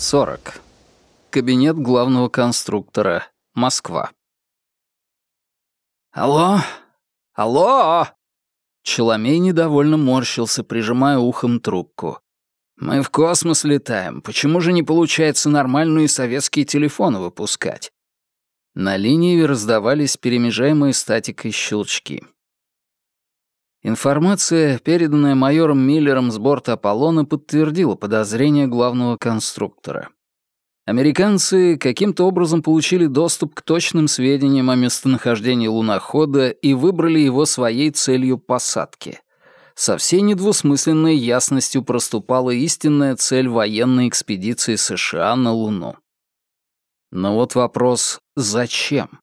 40. Кабинет главного конструктора. Москва. «Алло? Алло?» Челомей недовольно морщился, прижимая ухом трубку. «Мы в космос летаем. Почему же не получается нормальные советские телефоны выпускать?» На линии раздавались перемежаемые статикой щелчки. Информация, переданная майором Миллером с борта Аполлона, подтвердила подозрения главного конструктора. Американцы каким-то образом получили доступ к точным сведениям о местонахождении лунохода и выбрали его своей целью посадки. Со всей недвусмысленной ясностью проступала истинная цель военной экспедиции США на Луну. Но вот вопрос «зачем?».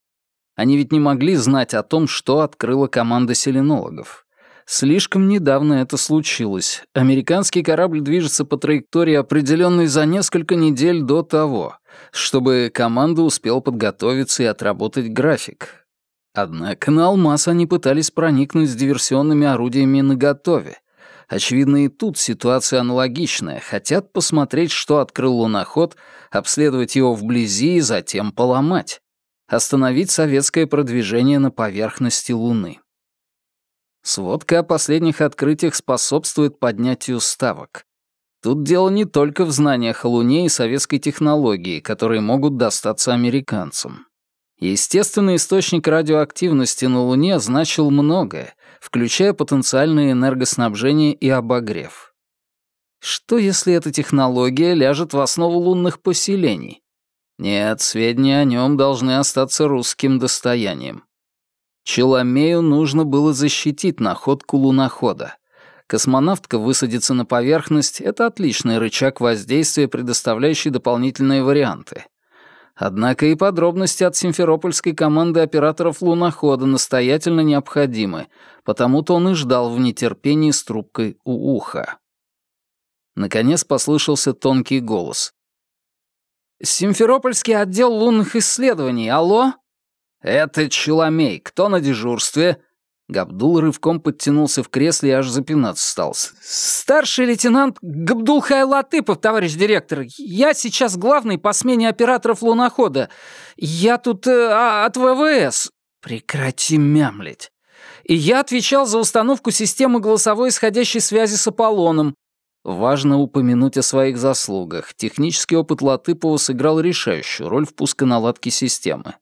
Они ведь не могли знать о том, что открыла команда селенологов. Слишком недавно это случилось. Американский корабль движется по траектории, определенной за несколько недель до того, чтобы команда успела подготовиться и отработать график. Однако на «Алмаз» они пытались проникнуть с диверсионными орудиями наготове. Очевидно, и тут ситуация аналогичная. Хотят посмотреть, что открыл луноход, обследовать его вблизи и затем поломать. Остановить советское продвижение на поверхности Луны. Сводка о последних открытиях способствует поднятию ставок. Тут дело не только в знаниях о Луне и советской технологии, которые могут достаться американцам. Естественный источник радиоактивности на Луне значил многое, включая потенциальное энергоснабжение и обогрев. Что если эта технология ляжет в основу лунных поселений? Нет, сведения о нем должны остаться русским достоянием. Челомею нужно было защитить находку лунохода. Космонавтка высадится на поверхность — это отличный рычаг воздействия, предоставляющий дополнительные варианты. Однако и подробности от симферопольской команды операторов лунохода настоятельно необходимы, потому-то он и ждал в нетерпении с трубкой у уха. Наконец послышался тонкий голос. «Симферопольский отдел лунных исследований, алло?» «Это Челомей. Кто на дежурстве?» Габдул рывком подтянулся в кресле и аж запинаться стал. «Старший лейтенант Габдулхай Латыпов, товарищ директор. Я сейчас главный по смене операторов лунохода. Я тут э, а, от ВВС». «Прекрати мямлить». И я отвечал за установку системы голосовой исходящей связи с Аполлоном. Важно упомянуть о своих заслугах. Технический опыт Латыпова сыграл решающую роль в пусконаладке системы.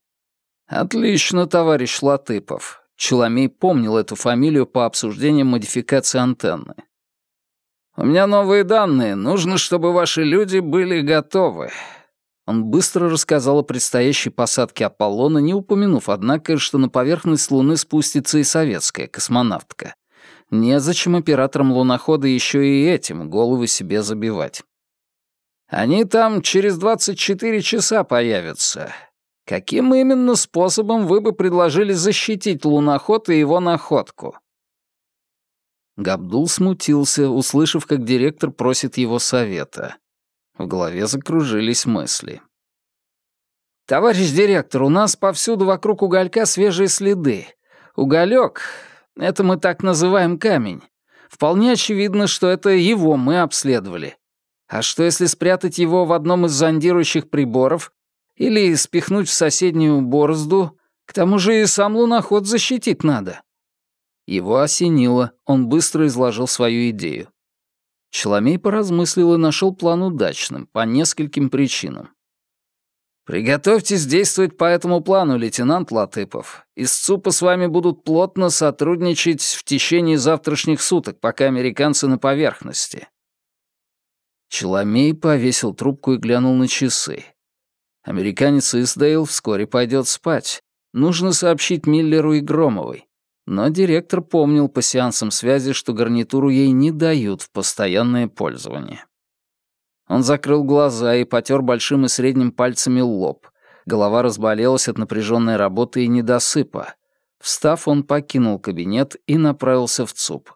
«Отлично, товарищ Латыпов». Челомей помнил эту фамилию по обсуждениям модификации антенны. «У меня новые данные. Нужно, чтобы ваши люди были готовы». Он быстро рассказал о предстоящей посадке Аполлона, не упомянув, однако, что на поверхность Луны спустится и советская космонавтка. Незачем операторам лунохода еще и этим головы себе забивать. «Они там через 24 часа появятся. Каким именно способом вы бы предложили защитить луноход и его находку?» Габдул смутился, услышав, как директор просит его совета. В голове закружились мысли. «Товарищ директор, у нас повсюду вокруг уголька свежие следы. Уголек — это мы так называем камень. Вполне очевидно, что это его мы обследовали. А что если спрятать его в одном из зондирующих приборов или спихнуть в соседнюю борозду. К тому же и сам луноход защитить надо». Его осенило, он быстро изложил свою идею. Челомей поразмыслил и нашел план удачным, по нескольким причинам. «Приготовьтесь действовать по этому плану, лейтенант Латыпов. Из ЦУПа с вами будут плотно сотрудничать в течение завтрашних суток, пока американцы на поверхности». Челомей повесил трубку и глянул на часы. Американец Исдейл вскоре пойдет спать. Нужно сообщить Миллеру и Громовой. Но директор помнил по сеансам связи, что гарнитуру ей не дают в постоянное пользование. Он закрыл глаза и потер большим и средним пальцами лоб. Голова разболелась от напряженной работы и недосыпа. Встав, он покинул кабинет и направился в ЦУП.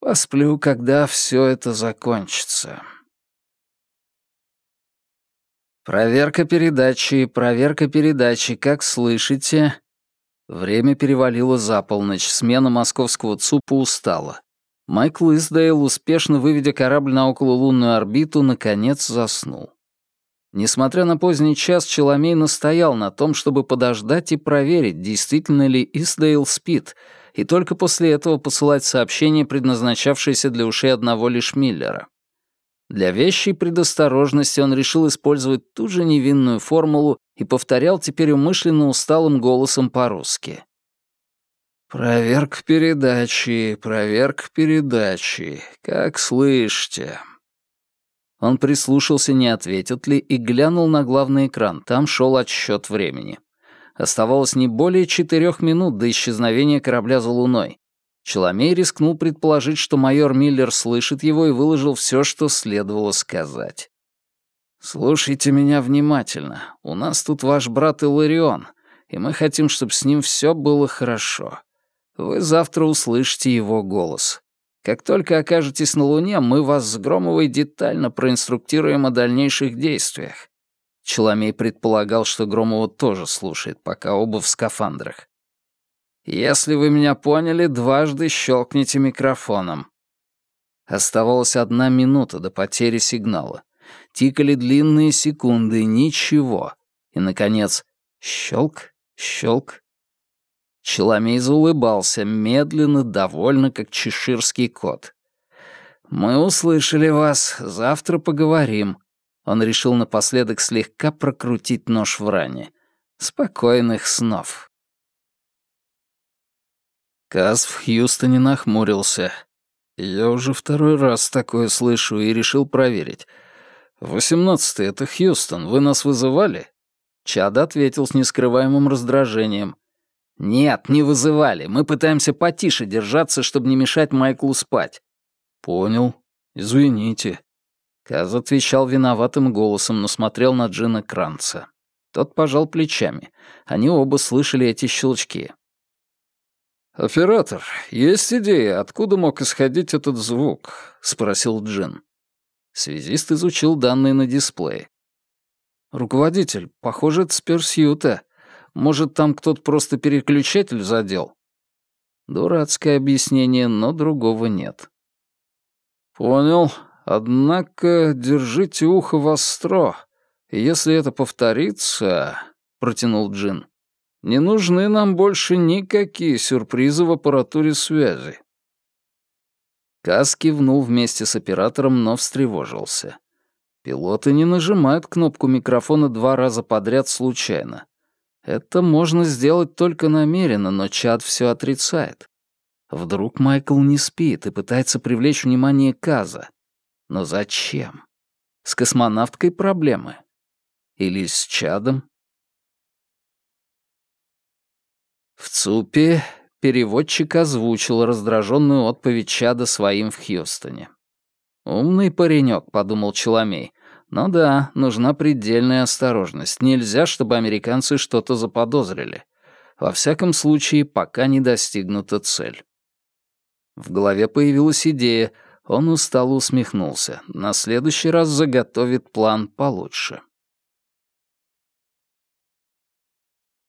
«Посплю, когда все это закончится». «Проверка передачи, проверка передачи, как слышите?» Время перевалило за полночь, смена московского ЦУПа устала. Майкл Издейл, успешно выведя корабль на окололунную орбиту, наконец заснул. Несмотря на поздний час, Челомей настоял на том, чтобы подождать и проверить, действительно ли Издейл спит, и только после этого посылать сообщение, предназначавшееся для ушей одного лишь Миллера. Для вещей предосторожности он решил использовать ту же невинную формулу и повторял теперь умышленно усталым голосом по-русски. «Проверка передачи, проверка передачи. Как слышите?» Он прислушался, не ответит ли, и глянул на главный экран. Там шел отсчет времени. Оставалось не более четырех минут до исчезновения корабля за Луной. Челомей рискнул предположить, что майор Миллер слышит его и выложил все, что следовало сказать. «Слушайте меня внимательно. У нас тут ваш брат Иларион, и мы хотим, чтобы с ним все было хорошо. Вы завтра услышите его голос. Как только окажетесь на Луне, мы вас с Громовой детально проинструктируем о дальнейших действиях». Челомей предполагал, что Громова тоже слушает, пока оба в скафандрах. «Если вы меня поняли, дважды щелкните микрофоном». Оставалась одна минута до потери сигнала. Тикали длинные секунды, ничего. И, наконец, щелк, щелк, Челомей заулыбался, медленно, довольно, как чеширский кот. «Мы услышали вас, завтра поговорим». Он решил напоследок слегка прокрутить нож в ране. «Спокойных снов». Каз в Хьюстоне нахмурился. «Я уже второй раз такое слышу и решил проверить. Восемнадцатый — это Хьюстон, вы нас вызывали?» Чад ответил с нескрываемым раздражением. «Нет, не вызывали. Мы пытаемся потише держаться, чтобы не мешать Майклу спать». «Понял. Извините». Каз отвечал виноватым голосом, но смотрел на Джина Кранца. Тот пожал плечами. Они оба слышали эти щелчки. «Оператор, есть идея, откуда мог исходить этот звук?» — спросил Джин. Связист изучил данные на дисплее. «Руководитель, похоже, это с Персьюта. Может, там кто-то просто переключатель задел?» Дурацкое объяснение, но другого нет. «Понял. Однако держите ухо востро. Если это повторится...» — протянул Джин. «Не нужны нам больше никакие сюрпризы в аппаратуре связи». Кас кивнул вместе с оператором, но встревожился. Пилоты не нажимают кнопку микрофона два раза подряд случайно. Это можно сделать только намеренно, но Чад все отрицает. Вдруг Майкл не спит и пытается привлечь внимание Каза. Но зачем? С космонавткой проблемы? Или с Чадом? В ЦУПе переводчик озвучил раздраженную отповедь Чада своим в Хьюстоне. «Умный паренек», — подумал Челомей, ну да, нужна предельная осторожность. Нельзя, чтобы американцы что-то заподозрили. Во всяком случае, пока не достигнута цель. В голове появилась идея. Он устало усмехнулся. На следующий раз заготовит план получше.